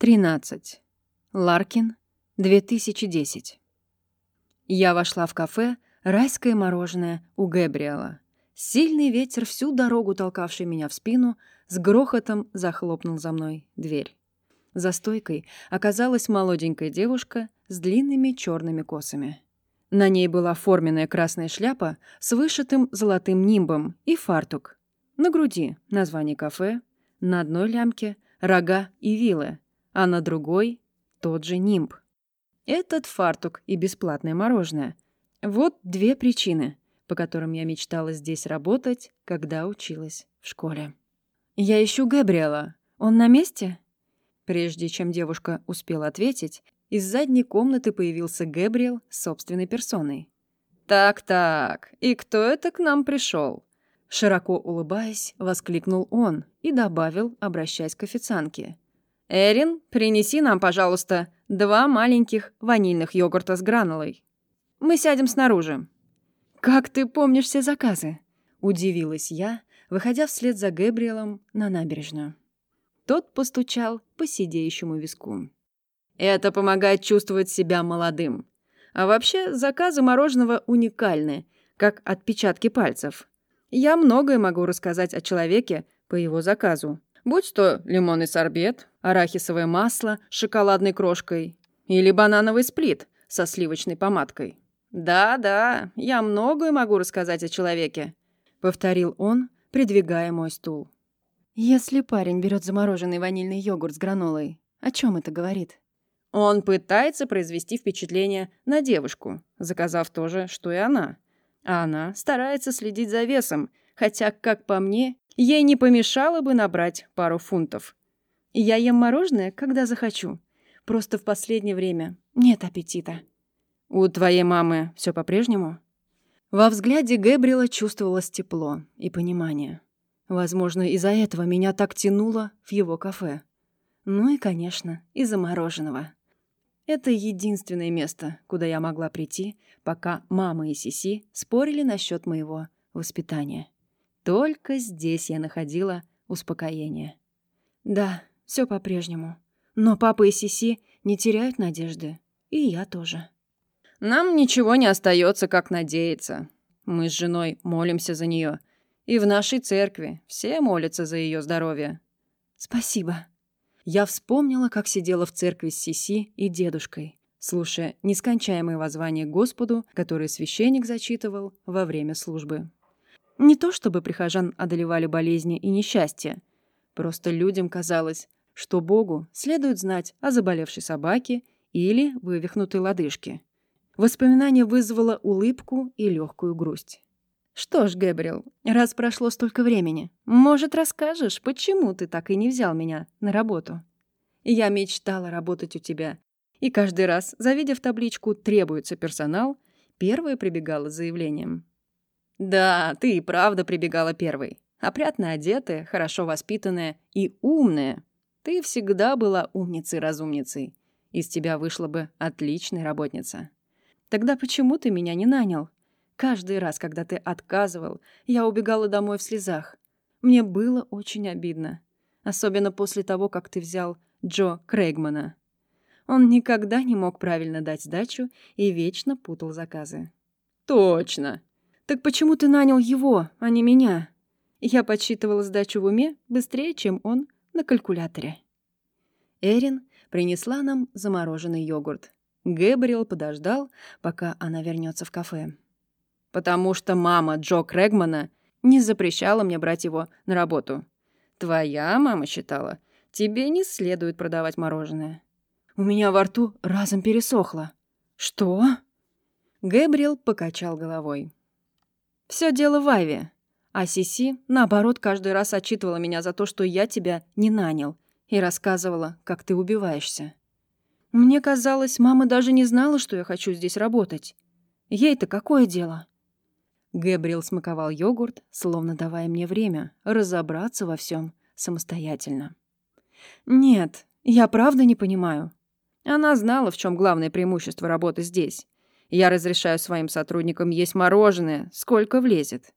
13. Ларкин, 2010. Я вошла в кафе «Райское мороженое» у Гэбриэла. Сильный ветер, всю дорогу толкавший меня в спину, с грохотом захлопнул за мной дверь. За стойкой оказалась молоденькая девушка с длинными черными косами. На ней была форменная красная шляпа с вышитым золотым нимбом и фартук. На груди название кафе, на одной лямке — рога и вилы — а на другой — тот же нимб. Этот фартук и бесплатное мороженое. Вот две причины, по которым я мечтала здесь работать, когда училась в школе. «Я ищу Габриэла. Он на месте?» Прежде чем девушка успела ответить, из задней комнаты появился Гэбриэл собственной персоной. «Так-так, и кто это к нам пришел? Широко улыбаясь, воскликнул он и добавил, обращаясь к официантке. «Эрин, принеси нам, пожалуйста, два маленьких ванильных йогурта с гранулой. Мы сядем снаружи». «Как ты помнишь все заказы?» — удивилась я, выходя вслед за Гэбриэлом на набережную. Тот постучал по сидеющему виску. «Это помогает чувствовать себя молодым. А вообще, заказы мороженого уникальны, как отпечатки пальцев. Я многое могу рассказать о человеке по его заказу. Будь то лимонный сорбет, арахисовое масло с шоколадной крошкой или банановый сплит со сливочной помадкой. «Да-да, я многое могу рассказать о человеке», — повторил он, придвигая мой стул. «Если парень берет замороженный ванильный йогурт с гранолой, о чем это говорит?» Он пытается произвести впечатление на девушку, заказав то же, что и она. А она старается следить за весом, хотя, как по мне, Ей не помешало бы набрать пару фунтов. Я ем мороженое, когда захочу. Просто в последнее время нет аппетита. У твоей мамы все по-прежнему? Во взгляде Гэбриэла чувствовалось тепло и понимание. Возможно, из-за этого меня так тянуло в его кафе. Ну и, конечно, из-за мороженого. Это единственное место, куда я могла прийти, пока мама и Сиси спорили насчет моего воспитания. Только здесь я находила успокоение. Да, все по-прежнему. Но папа и Сиси не теряют надежды. И я тоже. Нам ничего не остается, как надеяться. Мы с женой молимся за нее. И в нашей церкви все молятся за ее здоровье. Спасибо. Я вспомнила, как сидела в церкви с Сиси и дедушкой, слушая нескончаемые воззвания Господу, которые священник зачитывал во время службы. Не то чтобы прихожан одолевали болезни и несчастья. Просто людям казалось, что Богу следует знать о заболевшей собаке или вывихнутой лодыжке. Воспоминание вызвало улыбку и легкую грусть. «Что ж, Гэбриэл, раз прошло столько времени, может, расскажешь, почему ты так и не взял меня на работу? Я мечтала работать у тебя, и каждый раз, завидев табличку «Требуется персонал», первая прибегала с заявлением. Да, ты и правда прибегала первой. Опрятно одетая, хорошо воспитанная и умная. Ты всегда была умницей-разумницей. Из тебя вышла бы отличная работница. Тогда почему ты меня не нанял? Каждый раз, когда ты отказывал, я убегала домой в слезах. Мне было очень обидно. Особенно после того, как ты взял Джо Крейгмана. Он никогда не мог правильно дать сдачу и вечно путал заказы. «Точно!» «Так почему ты нанял его, а не меня?» Я подсчитывала сдачу в уме быстрее, чем он на калькуляторе. Эрин принесла нам замороженный йогурт. Гэбриэл подождал, пока она вернется в кафе. «Потому что мама Джо Крэгмана не запрещала мне брать его на работу. Твоя мама считала, тебе не следует продавать мороженое». У меня во рту разом пересохло. «Что?» Гэбриэл покачал головой. Все дело в Айве. А Сиси, наоборот, каждый раз отчитывала меня за то, что я тебя не нанял, и рассказывала, как ты убиваешься. Мне казалось, мама даже не знала, что я хочу здесь работать. Ей-то какое дело? Гэбриэл смаковал йогурт, словно давая мне время разобраться во всем самостоятельно. «Нет, я правда не понимаю». Она знала, в чем главное преимущество работы здесь. Я разрешаю своим сотрудникам есть мороженое, сколько влезет.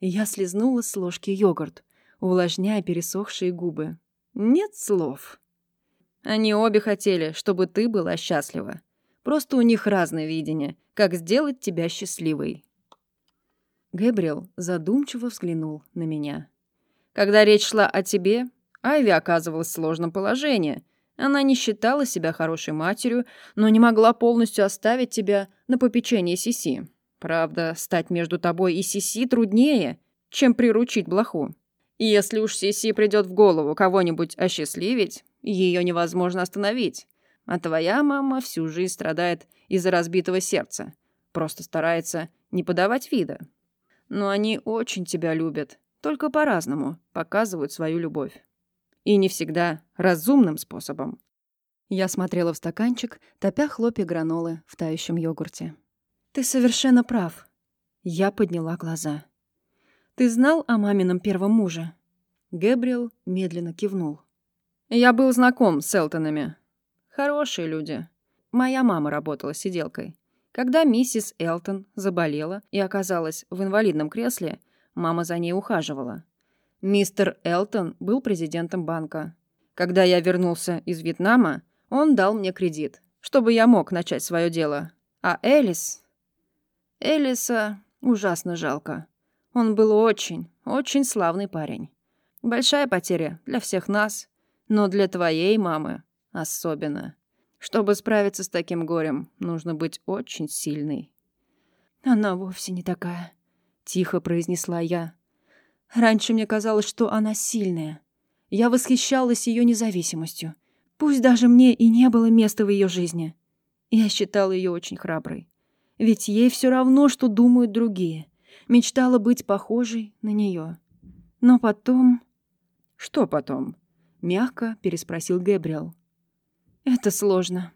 Я слезнула с ложки йогурт, увлажняя пересохшие губы. Нет слов. Они обе хотели, чтобы ты была счастлива. Просто у них разное видение, как сделать тебя счастливой. Гэбриэл задумчиво взглянул на меня. Когда речь шла о тебе, Айви оказывалась в сложном положении. Она не считала себя хорошей матерью, но не могла полностью оставить тебя на попечение Сиси. Правда, стать между тобой и Сиси труднее, чем приручить блоху. И если уж Сиси придет в голову кого-нибудь осчастливить, ее невозможно остановить. А твоя мама всю жизнь страдает из-за разбитого сердца. Просто старается не подавать вида. Но они очень тебя любят, только по-разному показывают свою любовь. И не всегда разумным способом. Я смотрела в стаканчик, топя хлопья гранолы в тающем йогурте. «Ты совершенно прав». Я подняла глаза. «Ты знал о мамином первом муже?» Гэбриэл медленно кивнул. «Я был знаком с Элтонами. Хорошие люди. Моя мама работала сиделкой. Когда миссис Элтон заболела и оказалась в инвалидном кресле, мама за ней ухаживала. Мистер Элтон был президентом банка. Когда я вернулся из Вьетнама, он дал мне кредит, чтобы я мог начать свое дело. А Элис... Элиса ужасно жалко. Он был очень, очень славный парень. Большая потеря для всех нас, но для твоей мамы особенно. Чтобы справиться с таким горем, нужно быть очень сильной. «Она вовсе не такая», — тихо произнесла я. «Раньше мне казалось, что она сильная. Я восхищалась ее независимостью. Пусть даже мне и не было места в ее жизни. Я считала ее очень храброй. Ведь ей все равно, что думают другие. Мечтала быть похожей на нее. Но потом... «Что потом?» — мягко переспросил Гэбриэл. «Это сложно».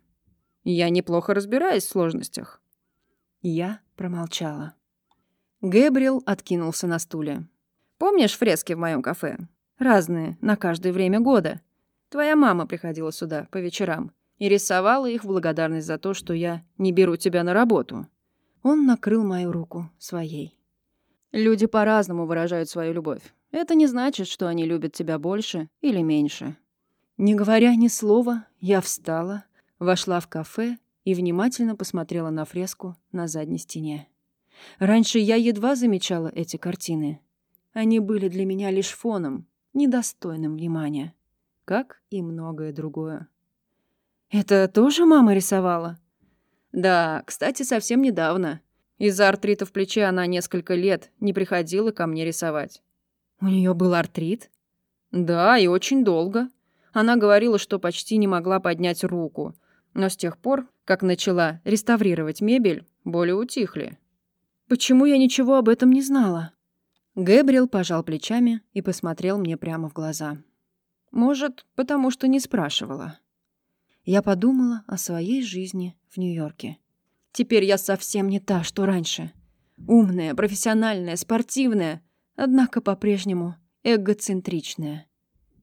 «Я неплохо разбираюсь в сложностях». Я промолчала. Гэбриэл откинулся на стуле. «Помнишь фрески в моем кафе? Разные, на каждое время года. Твоя мама приходила сюда по вечерам и рисовала их в благодарность за то, что я не беру тебя на работу». Он накрыл мою руку своей. «Люди по-разному выражают свою любовь. Это не значит, что они любят тебя больше или меньше. Не говоря ни слова, я встала, вошла в кафе и внимательно посмотрела на фреску на задней стене. Раньше я едва замечала эти картины. Они были для меня лишь фоном, недостойным внимания, как и многое другое. «Это тоже мама рисовала?» «Да, кстати, совсем недавно. Из-за артрита в плече она несколько лет не приходила ко мне рисовать». «У нее был артрит?» «Да, и очень долго. Она говорила, что почти не могла поднять руку. Но с тех пор, как начала реставрировать мебель, боли утихли. «Почему я ничего об этом не знала?» Гэбриэл пожал плечами и посмотрел мне прямо в глаза. «Может, потому что не спрашивала». Я подумала о своей жизни в Нью-Йорке. Теперь я совсем не та, что раньше. Умная, профессиональная, спортивная, однако по-прежнему эгоцентричная.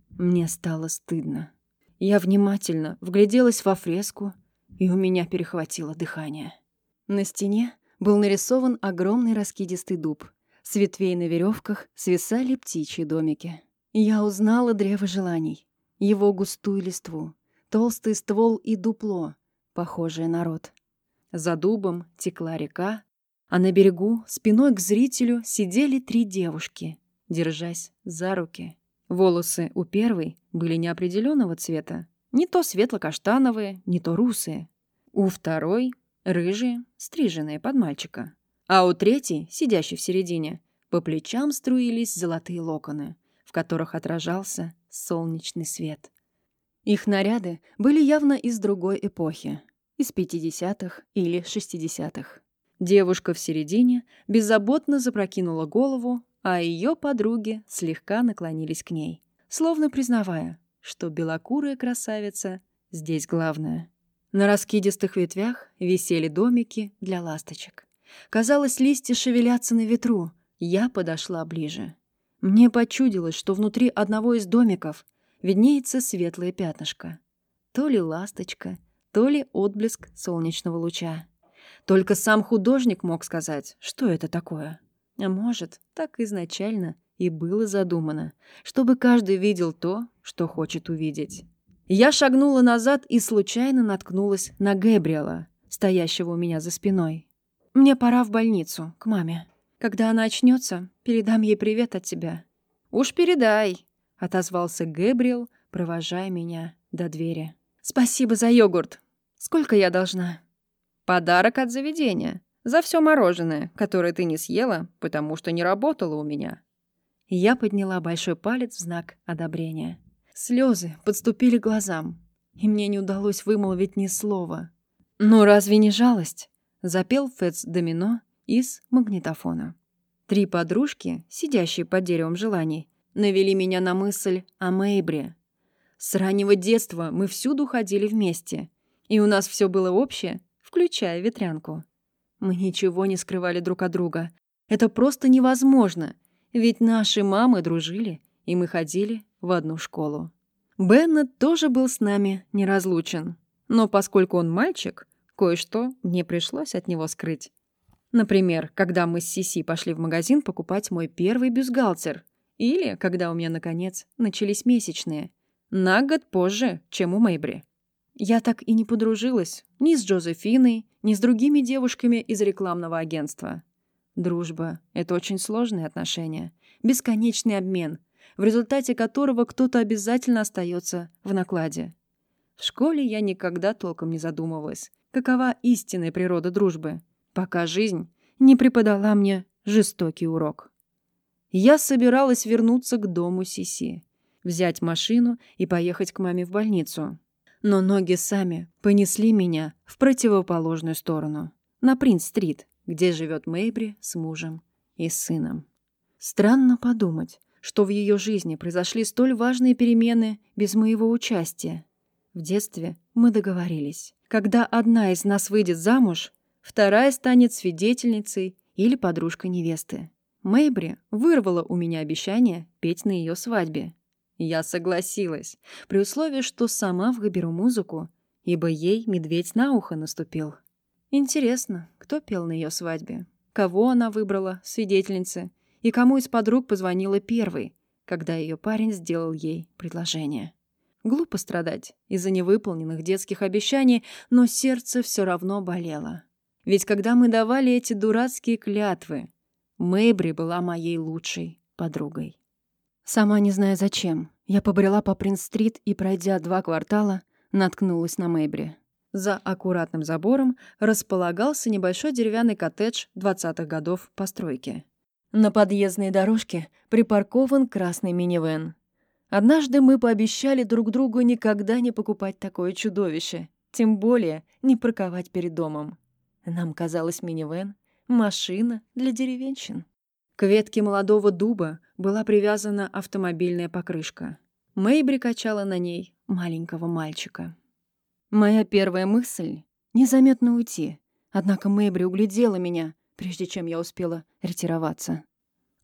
Мне стало стыдно. Я внимательно вгляделась во фреску, и у меня перехватило дыхание. На стене был нарисован огромный раскидистый дуб. С ветвей на веревках свисали птичьи домики. Я узнала древо желаний, его густую листву, толстый ствол и дупло, похожее на рот. За дубом текла река, а на берегу, спиной к зрителю, сидели три девушки, держась за руки. Волосы у первой были неопределенного цвета. Не то светло-каштановые, не то русые. У второй — рыжие, стриженные под мальчика. А у третьей, сидящей в середине, по плечам струились золотые локоны, в которых отражался солнечный свет. Их наряды были явно из другой эпохи, из 50-х или 60-х. Девушка в середине беззаботно запрокинула голову, а ее подруги слегка наклонились к ней, словно признавая, что белокурая красавица здесь главная. На раскидистых ветвях висели домики для ласточек. Казалось, листья шевелятся на ветру. Я подошла ближе. Мне почудилось, что внутри одного из домиков виднеется светлое пятнышко. То ли ласточка, то ли отблеск солнечного луча. Только сам художник мог сказать, что это такое. А может, так изначально и было задумано, чтобы каждый видел то, что хочет увидеть. Я шагнула назад и случайно наткнулась на Гэбриэла, стоящего у меня за спиной. «Мне пора в больницу, к маме. Когда она очнется, передам ей привет от тебя». «Уж передай», — отозвался Гэбриэл, провожая меня до двери. «Спасибо за йогурт. Сколько я должна?» «Подарок от заведения. За все мороженое, которое ты не съела, потому что не работала у меня». Я подняла большой палец в знак одобрения. Слезы подступили к глазам, и мне не удалось вымолвить ни слова. «Ну разве не жалость?» — запел Фэтс Домино из магнитофона. Три подружки, сидящие под деревом желаний, навели меня на мысль о Мэйбре. С раннего детства мы всюду ходили вместе, и у нас все было общее, включая ветрянку. Мы ничего не скрывали друг от друга. Это просто невозможно — ведь наши мамы дружили, и мы ходили в одну школу. Беннет тоже был с нами неразлучен. Но поскольку он мальчик, кое-что мне пришлось от него скрыть. Например, когда мы с Сиси пошли в магазин покупать мой первый бюстгальтер. Или когда у меня, наконец, начались месячные. На год позже, чем у Мэйбри. Я так и не подружилась ни с Джозефиной, ни с другими девушками из рекламного агентства. Дружба — это очень сложные отношения, бесконечный обмен, в результате которого кто-то обязательно остается в накладе. В школе я никогда толком не задумывалась, какова истинная природа дружбы, пока жизнь не преподала мне жестокий урок. Я собиралась вернуться к дому Сиси, взять машину и поехать к маме в больницу. Но ноги сами понесли меня в противоположную сторону, на Принц-стрит, где живет Мэйбри с мужем и сыном. Странно подумать, что в ее жизни произошли столь важные перемены без моего участия. В детстве мы договорились. Когда одна из нас выйдет замуж, вторая станет свидетельницей или подружкой невесты. Мэйбри вырвала у меня обещание петь на ее свадьбе. Я согласилась, при условии, что сама выберу музыку, ибо ей медведь на ухо наступил. Интересно, кто пел на ее свадьбе? Кого она выбрала, свидетельницы? И кому из подруг позвонила первой, когда ее парень сделал ей предложение? Глупо страдать из-за невыполненных детских обещаний, но сердце все равно болело. Ведь когда мы давали эти дурацкие клятвы, Мэйбри была моей лучшей подругой. Сама не зная зачем, я побрела по Принц-стрит и, пройдя два квартала, наткнулась на Мэйбри. За аккуратным забором располагался небольшой деревянный коттедж 20-х годов постройки. На подъездной дорожке припаркован красный минивэн. Однажды мы пообещали друг другу никогда не покупать такое чудовище, тем более не парковать перед домом. Нам казалось минивэн — машина для деревенщин. К ветке молодого дуба была привязана автомобильная покрышка. Мэйбри качала на ней маленького мальчика. Моя первая мысль — незаметно уйти. Однако Мэйбри углядела меня, прежде чем я успела ретироваться.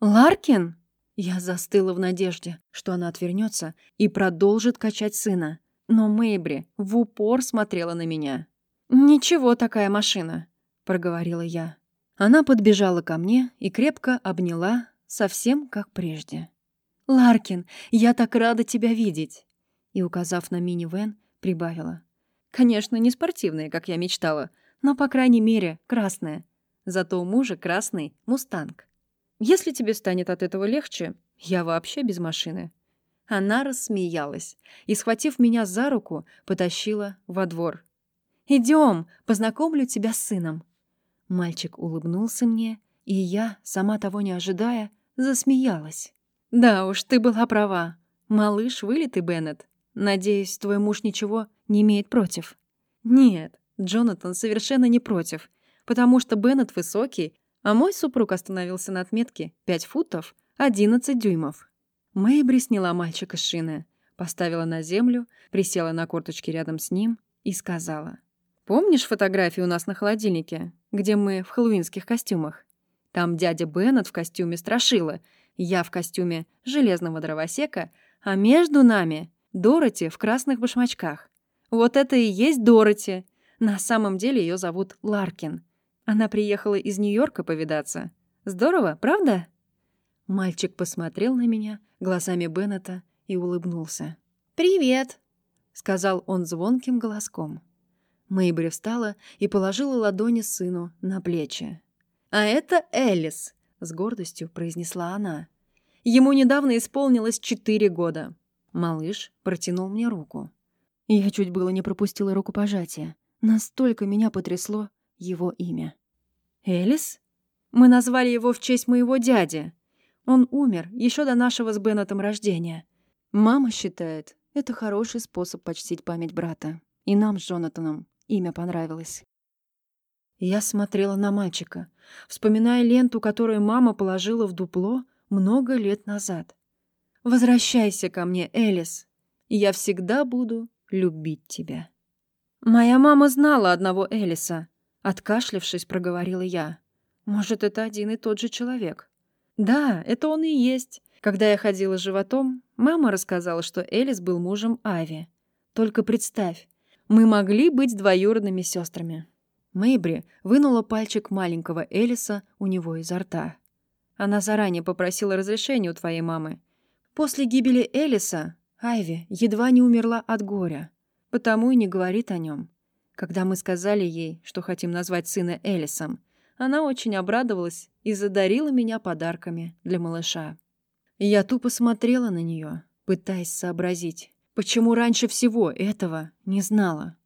«Ларкин?» Я застыла в надежде, что она отвернется и продолжит качать сына. Но Мэйбри в упор смотрела на меня. «Ничего такая машина», — проговорила я. Она подбежала ко мне и крепко обняла, совсем как прежде. «Ларкин, я так рада тебя видеть!» И, указав на мини-вэн, прибавила. Конечно, не спортивная, как я мечтала, но, по крайней мере, красная. Зато у мужа красный «Мустанг». Если тебе станет от этого легче, я вообще без машины». Она рассмеялась и, схватив меня за руку, потащила во двор. «Идем, познакомлю тебя с сыном». Мальчик улыбнулся мне, и я, сама того не ожидая, засмеялась. «Да уж, ты была права. Малыш вылитый, Беннет. Надеюсь, твой муж ничего не имеет против. Нет, Джонатан совершенно не против, потому что Беннет высокий, а мой супруг остановился на отметке 5 футов 11 дюймов. Мэйбри сняла мальчика с шины, поставила на землю, присела на корточки рядом с ним и сказала. «Помнишь фотографию у нас на холодильнике, где мы в хэллоуинских костюмах? Там дядя Беннет в костюме страшила, я в костюме железного дровосека, а между нами Дороти в красных башмачках. Вот это и есть Дороти. На самом деле ее зовут Ларкин. Она приехала из Нью-Йорка повидаться. Здорово, правда? Мальчик посмотрел на меня глазами Беннета и улыбнулся. «Привет!» сказал он звонким голоском. Мэйбри встала и положила ладони сыну на плечи. «А это Элис», — с гордостью произнесла она. «Ему недавно исполнилось четыре года». Малыш протянул мне руку. Я чуть было не пропустила рукопожатие. Настолько меня потрясло его имя. «Элис? Мы назвали его в честь моего дяди. Он умер еще до нашего с Беннетом рождения. Мама считает, это хороший способ почтить память брата. И нам с Джонатаном имя понравилось». Я смотрела на мальчика, вспоминая ленту, которую мама положила в дупло много лет назад. «Возвращайся ко мне, Элис, я всегда буду любить тебя». «Моя мама знала одного Элиса», — откашлившись, проговорила я. «Может, это один и тот же человек?» «Да, это он и есть. Когда я ходила животом, мама рассказала, что Элис был мужем Ави. Только представь, мы могли быть двоюродными сестрами». Мэйбри вынула пальчик маленького Элиса у него изо рта. Она заранее попросила разрешения у твоей мамы. После гибели Элиса Айви едва не умерла от горя, потому и не говорит о нем. Когда мы сказали ей, что хотим назвать сына Элисом, она очень обрадовалась и задарила меня подарками для малыша. Я тупо смотрела на нее, пытаясь сообразить, почему раньше всего этого не знала.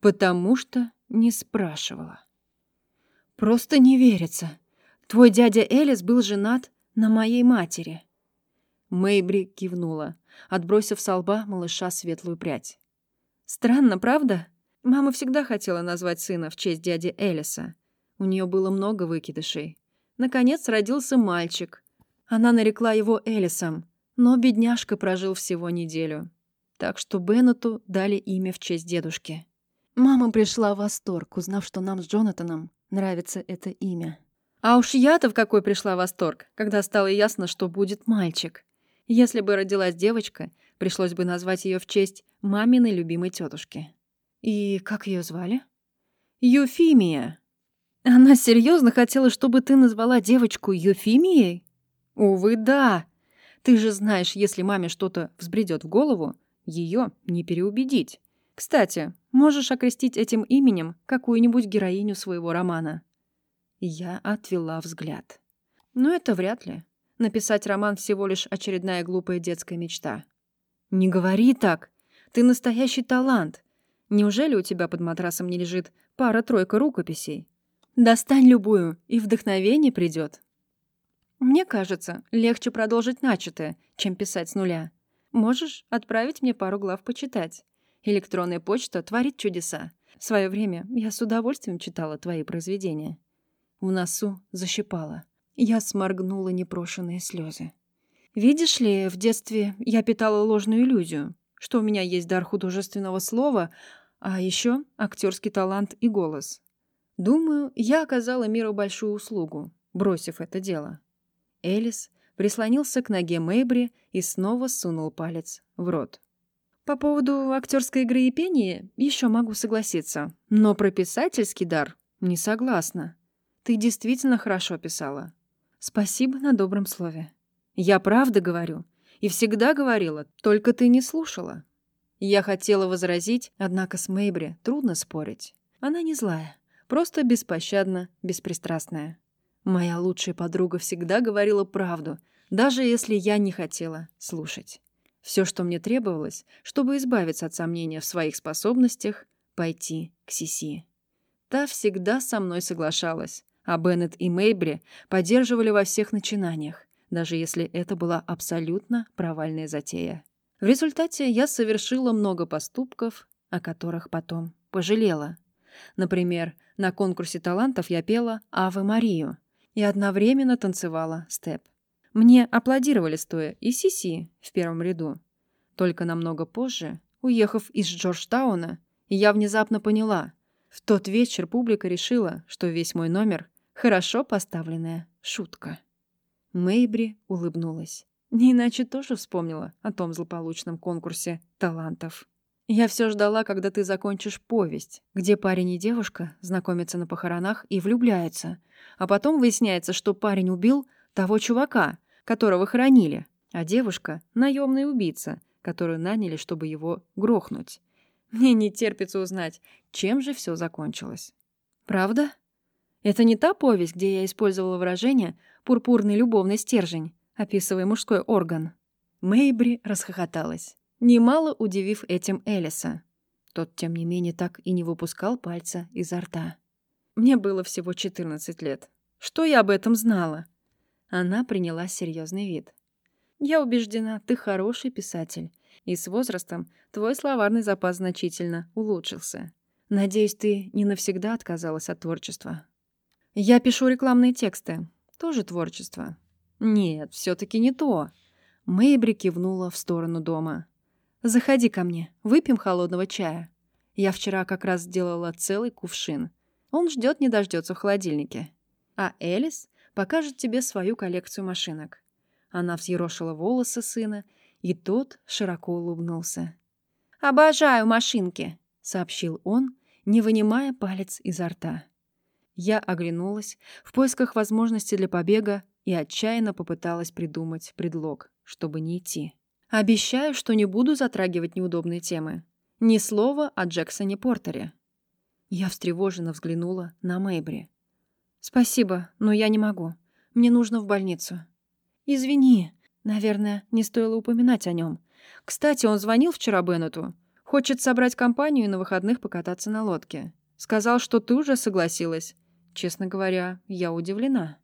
Потому что не спрашивала. Просто не верится. Твой дядя Элис был женат на моей матери. Мэйбри кивнула, отбросив с лба малыша светлую прядь. Странно, правда? Мама всегда хотела назвать сына в честь дяди Элиса. У нее было много выкидышей. Наконец родился мальчик. Она нарекла его Элисом, но бедняжка прожил всего неделю. Так что Беннету дали имя в честь дедушки. Мама пришла в восторг, узнав, что нам с Джонатаном нравится это имя. А уж я-то в какой пришла в восторг, когда стало ясно, что будет мальчик. Если бы родилась девочка, пришлось бы назвать ее в честь маминой любимой тетушки. И как ее звали? Юфимия. Она серьезно хотела, чтобы ты назвала девочку Юфимией? Увы, да. Ты же знаешь, если маме что-то взбредет в голову, ее не переубедить. Кстати, можешь окрестить этим именем какую-нибудь героиню своего романа». Я отвела взгляд. «Ну, это вряд ли. Написать роман всего лишь очередная глупая детская мечта». «Не говори так. Ты настоящий талант. Неужели у тебя под матрасом не лежит пара-тройка рукописей? Достань любую, и вдохновение придет. Мне кажется, легче продолжить начатое, чем писать с нуля. Можешь отправить мне пару глав почитать. Электронная почта творит чудеса. В свое время я с удовольствием читала твои произведения. В носу защипала. Я сморгнула непрошенные слезы. Видишь ли, в детстве я питала ложную иллюзию, что у меня есть дар художественного слова, а еще актерский талант и голос. Думаю, я оказала миру большую услугу, бросив это дело. Элис прислонился к ноге Мэйбри и снова сунул палец в рот. По поводу актерской игры и пения еще могу согласиться. Но про писательский дар не согласна. Ты действительно хорошо писала. Спасибо на добром слове. Я правда говорю. И всегда говорила, только ты не слушала. Я хотела возразить, однако с Мэйбри трудно спорить. Она не злая, просто беспощадно, беспристрастная. Моя лучшая подруга всегда говорила правду, даже если я не хотела слушать. Все, что мне требовалось, чтобы избавиться от сомнения в своих способностях, пойти к Сиси. Та всегда со мной соглашалась, а Беннет и Мейбри поддерживали во всех начинаниях, даже если это была абсолютно провальная затея. В результате я совершила много поступков, о которых потом пожалела. Например, на конкурсе талантов я пела «Аве Марию» и одновременно танцевала степ. Мне аплодировали стоя и Сиси в первом ряду. Только намного позже, уехав из Джорджтауна, я внезапно поняла. В тот вечер публика решила, что весь мой номер — хорошо поставленная шутка. Мэйбри улыбнулась. Не иначе тоже вспомнила о том злополучном конкурсе талантов. Я все ждала, когда ты закончишь повесть, где парень и девушка знакомятся на похоронах и влюбляются, а потом выясняется, что парень убил того чувака, которого хоронили, а девушка — наемный убийца, которую наняли, чтобы его грохнуть. Мне не терпится узнать, чем же все закончилось. Правда? Это не та повесть, где я использовала выражение «пурпурный любовный стержень», описывая мужской орган. Мэйбри расхохоталась, немало удивив этим Элиса. Тот, тем не менее, так и не выпускал пальца изо рта. Мне было всего 14 лет. Что я об этом знала? Она приняла серьезный вид. Я убеждена, ты хороший писатель, и с возрастом твой словарный запас значительно улучшился. Надеюсь, ты не навсегда отказалась от творчества. Я пишу рекламные тексты. Тоже творчество. Нет, все таки не то. Мэйбри кивнула в сторону дома. «Заходи ко мне, выпьем холодного чая. Я вчера как раз сделала целый кувшин. Он ждет не дождется в холодильнике. А Элис покажет тебе свою коллекцию машинок». Она взъерошила волосы сына, и тот широко улыбнулся. «Обожаю машинки!» сообщил он, не вынимая палец изо рта. Я оглянулась в поисках возможности для побега и отчаянно попыталась придумать предлог, чтобы не идти. Обещаю, что не буду затрагивать неудобные темы. Ни слова о Джексоне Портере. Я встревоженно взглянула на Мэйбри. «Спасибо, но я не могу. Мне нужно в больницу». «Извини. Наверное, не стоило упоминать о нем. Кстати, он звонил вчера Беннету. Хочет собрать компанию и на выходных покататься на лодке. Сказал, что ты уже согласилась. Честно говоря, я удивлена.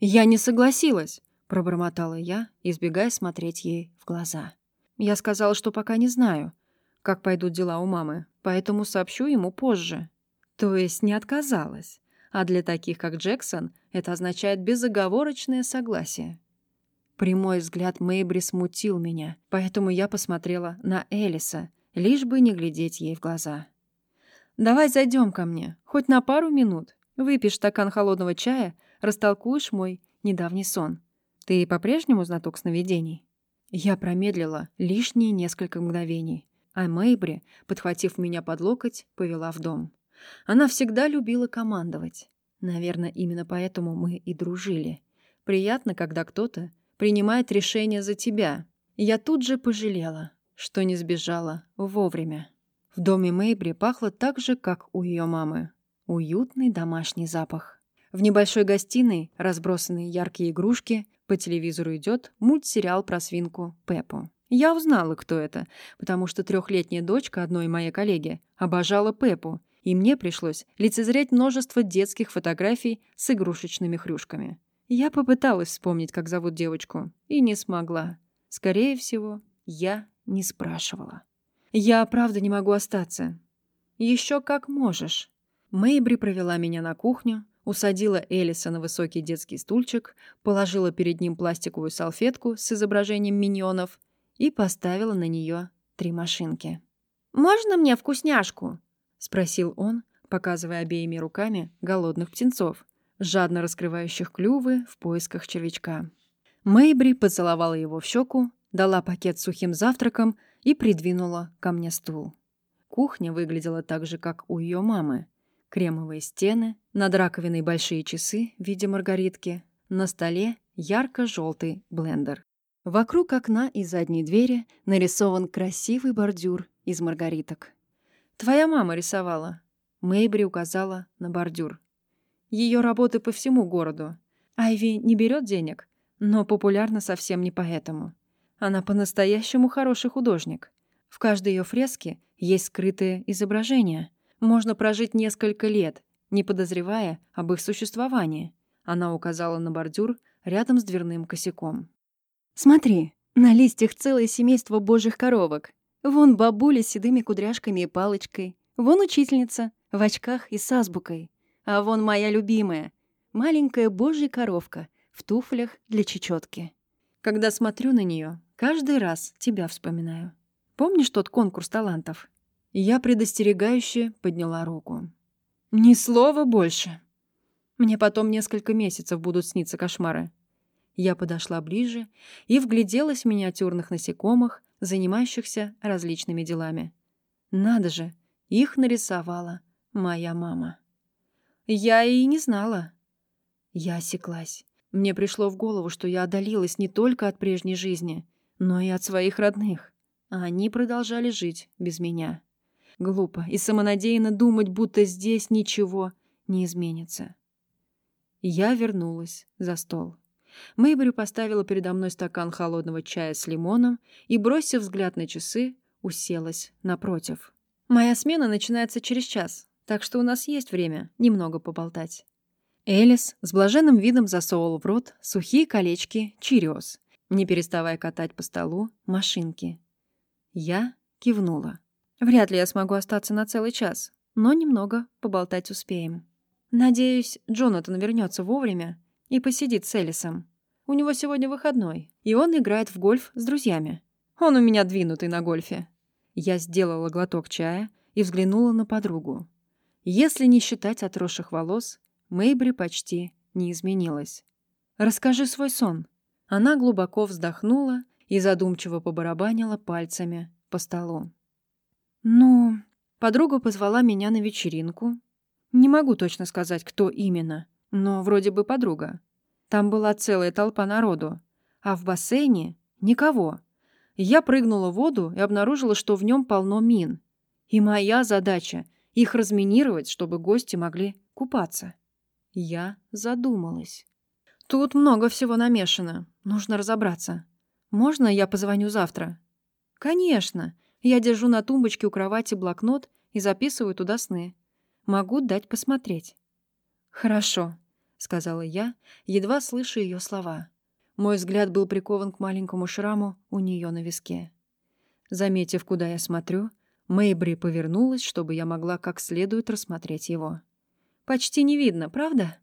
«Я не согласилась», — пробормотала я, избегая смотреть ей в глаза. Я сказала, что пока не знаю, как пойдут дела у мамы, поэтому сообщу ему позже. То есть не отказалась. А для таких, как Джексон, это означает безоговорочное согласие. Прямой взгляд Мэйбри смутил меня, поэтому я посмотрела на Элиса, лишь бы не глядеть ей в глаза. «Давай зайдем ко мне, хоть на пару минут. Выпьешь стакан холодного чая, растолкуешь мой недавний сон. Ты по-прежнему знаток сновидений?» Я промедлила лишние несколько мгновений, а Мэйбри, подхватив меня под локоть, повела в дом. Она всегда любила командовать. Наверное, именно поэтому мы и дружили. Приятно, когда кто-то принимает решение за тебя. Я тут же пожалела, что не сбежала вовремя. В доме Мэйбри пахло так же, как у ее мамы. Уютный домашний запах. В небольшой гостиной разбросаны яркие игрушки, по телевизору идет мультсериал про свинку Пеппу. Я узнала, кто это, потому что трехлетняя дочка одной моей коллеги обожала Пеппу, и мне пришлось лицезреть множество детских фотографий с игрушечными хрюшками. Я попыталась вспомнить, как зовут девочку, и не смогла. Скорее всего, я не спрашивала. «Я правда не могу остаться». «Еще как можешь». Мэйбри провела меня на кухню, усадила Элиса на высокий детский стульчик, положила перед ним пластиковую салфетку с изображением миньонов и поставила на нее три машинки. «Можно мне вкусняшку?» — спросил он, показывая обеими руками голодных птенцов, жадно раскрывающих клювы в поисках червячка. Мэйбри поцеловала его в щеку дала пакет с сухим завтраком и придвинула ко мне стул. Кухня выглядела так же, как у ее мамы. Кремовые стены, над раковиной большие часы в виде маргаритки, на столе ярко-желтый блендер. Вокруг окна и задней двери нарисован красивый бордюр из маргариток. «Твоя мама рисовала», — Мэйбри указала на бордюр. Ее работы по всему городу. Айви не берет денег, но популярна совсем не поэтому. Она по-настоящему хороший художник. В каждой ее фреске есть скрытые изображения. Можно прожить несколько лет, не подозревая об их существовании. Она указала на бордюр рядом с дверным косяком. «Смотри, на листьях целое семейство божьих коровок. Вон бабуля с седыми кудряшками и палочкой. Вон учительница в очках и с азбукой. А вон моя любимая, маленькая божья коровка в туфлях для чечетки. Когда смотрю на нее, Каждый раз тебя вспоминаю. Помнишь тот конкурс талантов? Я предостерегающе подняла руку. Ни слова больше. Мне потом несколько месяцев будут сниться кошмары. Я подошла ближе и вгляделась в миниатюрных насекомых, занимающихся различными делами. Надо же, их нарисовала моя мама. Я и не знала. Я осеклась. Мне пришло в голову, что я одолелась не только от прежней жизни — но и от своих родных. а они продолжали жить без меня. Глупо и самонадеянно думать, будто здесь ничего не изменится. Я вернулась за стол. Мэйбри поставила передо мной стакан холодного чая с лимоном и, бросив взгляд на часы, уселась напротив. «Моя смена начинается через час, так что у нас есть время немного поболтать». Элис с блаженным видом засовывал в рот сухие колечки чириос, не переставая катать по столу машинки. Я кивнула. Вряд ли я смогу остаться на целый час, но немного поболтать успеем. Надеюсь, Джонатан вернется вовремя и посидит с Элисом. У него сегодня выходной, и он играет в гольф с друзьями. Он у меня двинутый на гольфе. Я сделала глоток чая и взглянула на подругу. Если не считать отросших волос, Мэйбри почти не изменилась. «Расскажи свой сон». Она глубоко вздохнула и задумчиво побарабанила пальцами по столу. «Ну...» Подруга позвала меня на вечеринку. Не могу точно сказать, кто именно, но вроде бы подруга. Там была целая толпа народу, а в бассейне — никого. Я прыгнула в воду и обнаружила, что в нем полно мин. И моя задача — их разминировать, чтобы гости могли купаться. Я задумалась. Тут много всего намешано. Нужно разобраться. Можно я позвоню завтра? Конечно. Я держу на тумбочке у кровати блокнот и записываю туда сны. Могу дать посмотреть. Хорошо, сказала я, едва слыша ее слова. Мой взгляд был прикован к маленькому шраму у нее на виске. Заметив, куда я смотрю, Мэйбри повернулась, чтобы я могла как следует рассмотреть его. «Почти не видно, правда?»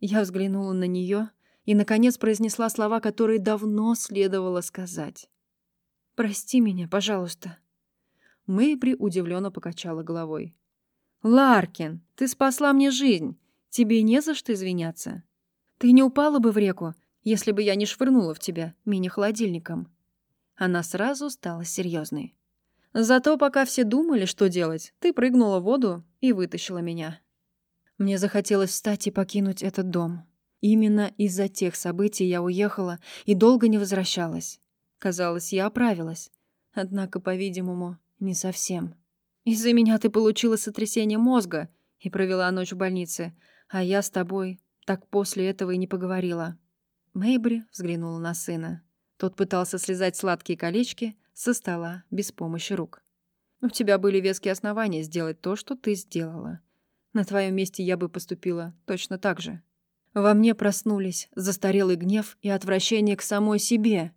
Я взглянула на нее и, наконец, произнесла слова, которые давно следовало сказать. «Прости меня, пожалуйста». Мэйбри удивленно покачала головой. «Ларкин, ты спасла мне жизнь. Тебе не за что извиняться. Ты не упала бы в реку, если бы я не швырнула в тебя мини-холодильником». Она сразу стала серьезной. Зато пока все думали, что делать, ты прыгнула в воду и вытащила меня. Мне захотелось встать и покинуть этот дом. Именно из-за тех событий я уехала и долго не возвращалась. Казалось, я оправилась. Однако, по-видимому, не совсем. Из-за меня ты получила сотрясение мозга и провела ночь в больнице, а я с тобой так после этого и не поговорила. Мэйбри взглянула на сына. Тот пытался слезать сладкие колечки со стола без помощи рук. «У тебя были веские основания сделать то, что ты сделала. На твоем месте я бы поступила точно так же». Во мне проснулись застарелый гнев и отвращение к самой себе,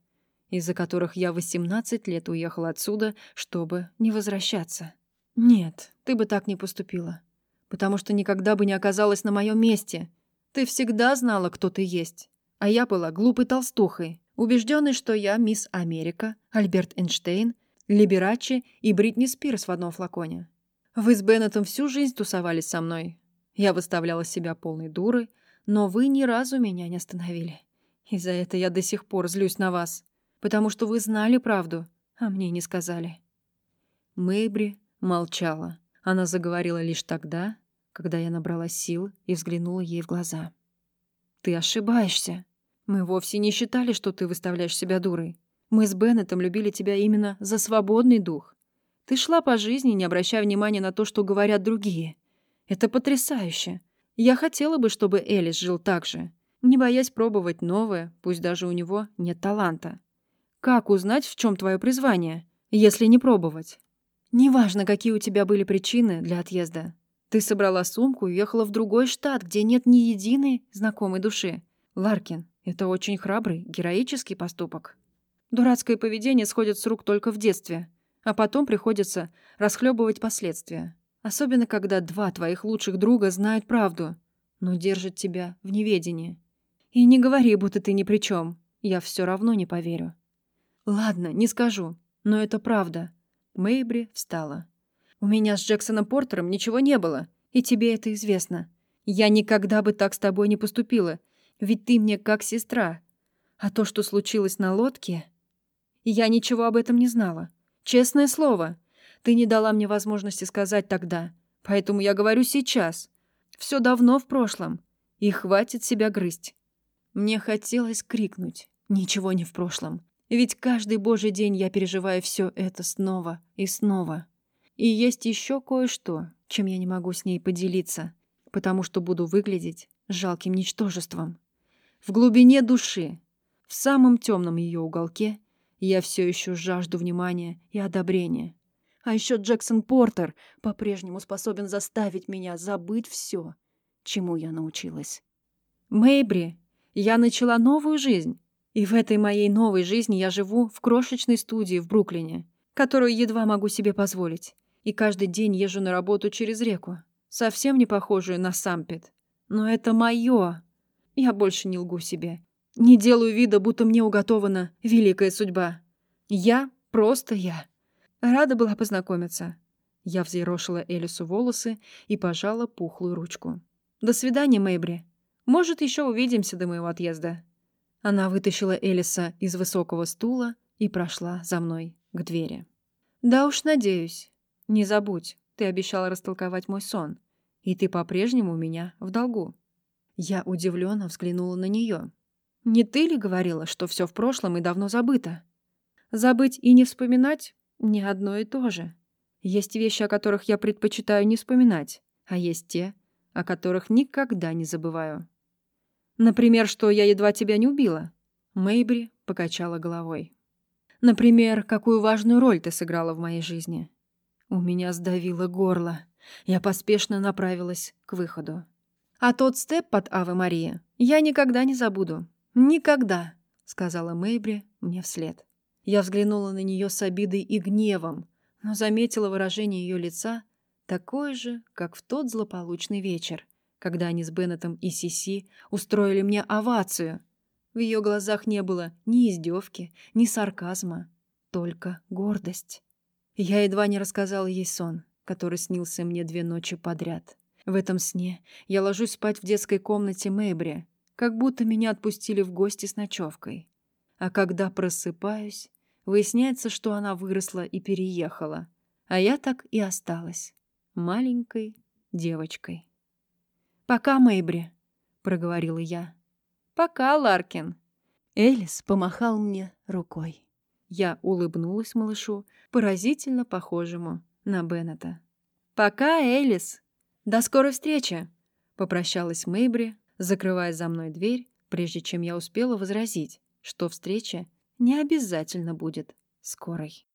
из-за которых я 18 лет уехала отсюда, чтобы не возвращаться. Нет, ты бы так не поступила, потому что никогда бы не оказалась на моем месте. Ты всегда знала, кто ты есть. А я была глупой толстухой, убежденной, что я мисс Америка, Альберт Эйнштейн, Либерачи и Бритни Спирс в одном флаконе. Вы с Беннетом всю жизнь тусовались со мной. Я выставляла себя полной дурой, но вы ни разу меня не остановили. И за это я до сих пор злюсь на вас, потому что вы знали правду, а мне не сказали. Мэйбри молчала. Она заговорила лишь тогда, когда я набрала сил и взглянула ей в глаза. «Ты ошибаешься. Мы вовсе не считали, что ты выставляешь себя дурой. Мы с Беннетом любили тебя именно за свободный дух. Ты шла по жизни, не обращая внимания на то, что говорят другие. Это потрясающе. Я хотела бы, чтобы Элис жил так же, не боясь пробовать новое, пусть даже у него нет таланта. Как узнать, в чем твое призвание, если не пробовать? Неважно, какие у тебя были причины для отъезда. Ты собрала сумку и уехала в другой штат, где нет ни единой знакомой души. Ларкин, это очень храбрый, героический поступок. Дурацкое поведение сходит с рук только в детстве, а потом приходится расхлебывать последствия. Особенно, когда два твоих лучших друга знают правду, но держат тебя в неведении. И не говори, будто ты ни при чем. Я все равно не поверю. Ладно, не скажу, но это правда. Мэйбри встала. У меня с Джексоном Портером ничего не было, и тебе это известно. Я никогда бы так с тобой не поступила, ведь ты мне как сестра. А то, что случилось на лодке... Я ничего об этом не знала. Честное слово. Ты не дала мне возможности сказать тогда, поэтому я говорю сейчас. Все давно в прошлом, и хватит себя грызть. Мне хотелось крикнуть. Ничего не в прошлом. Ведь каждый божий день я переживаю все это снова и снова. И есть еще кое-что, чем я не могу с ней поделиться, потому что буду выглядеть жалким ничтожеством. В глубине души, в самом темном ее уголке, я все еще жажду внимания и одобрения. А еще Джексон Портер по-прежнему способен заставить меня забыть все, чему я научилась. Мэйбри, я начала новую жизнь. И в этой моей новой жизни я живу в крошечной студии в Бруклине, которую едва могу себе позволить. И каждый день езжу на работу через реку, совсем не похожую на Сампет. Но это мое. Я больше не лгу себе. Не делаю вида, будто мне уготована великая судьба. Я просто я. Рада была познакомиться. Я взъерошила Элису волосы и пожала пухлую ручку. «До свидания, Мэйбри. Может, еще увидимся до моего отъезда». Она вытащила Элиса из высокого стула и прошла за мной к двери. «Да уж, надеюсь. Не забудь, ты обещала растолковать мой сон, и ты по-прежнему у меня в долгу». Я удивленно взглянула на нее. «Не ты ли говорила, что все в прошлом и давно забыто?» «Забыть и не вспоминать — не одно и то же. Есть вещи, о которых я предпочитаю не вспоминать, а есть те, о которых никогда не забываю». Например, что я едва тебя не убила. Мэйбри покачала головой. Например, какую важную роль ты сыграла в моей жизни. У меня сдавило горло. Я поспешно направилась к выходу. А тот степ под Аве Мария я никогда не забуду. Никогда, сказала Мэйбри мне вслед. Я взглянула на нее с обидой и гневом, но заметила выражение ее лица такое же, как в тот злополучный вечер, когда они с Беннетом и Сиси устроили мне овацию. В ее глазах не было ни издевки, ни сарказма, только гордость. Я едва не рассказала ей сон, который снился мне две ночи подряд. В этом сне я ложусь спать в детской комнате Мэйбри, как будто меня отпустили в гости с ночевкой. А когда просыпаюсь, выясняется, что она выросла и переехала, а я так и осталась маленькой девочкой. «Пока, Мэйбри», — проговорила я. «Пока, Ларкин». Элис помахал мне рукой. Я улыбнулась малышу, поразительно похожему на Беннета. «Пока, Элис! До скорой встречи!» — попрощалась Мэйбри, закрывая за мной дверь, прежде чем я успела возразить, что встреча не обязательно будет скорой.